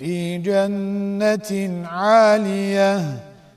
في جنة عالية.